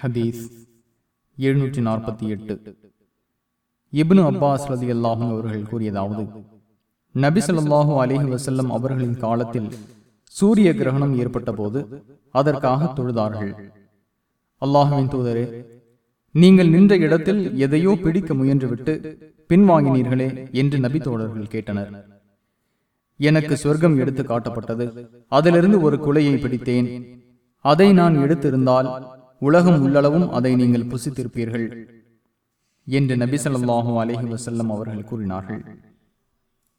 ஹதீஸ் எழுநூற்றி நாற்பத்தி எட்டு. இப்னு அப்பாஸ் ரதி அல்லாஹும் அவர்கள் கூறியதாவது நபி சொல்லாஹு அலிஹி வசல்லம் அவர்களின் காலத்தில் சூரிய கிரகணம் ஏற்பட்ட போது அதற்காக தொழுதார்கள். அல்லாஹுவின் தூதரே நீங்கள் நின்ற இடத்தில் எதையோ பிடிக்க முயன்றுவிட்டு பின்வாங்கினீர்களே என்று நபி தோழர்கள் கேட்டனர். எனக்கு சொர்க்கம் எடுத்து காட்டப்பட்டது. அதிலிருந்து ஒரு குலையை பிடித்தேன். அதை நான் எடுத்திருந்தால் உலகம் உள்ளளவும் அதை நீங்கள் புசித்திருப்பீர்கள் என்று நபி ஸல்லல்லாஹு அலைஹி அவர்கள் கூறினார்கள்.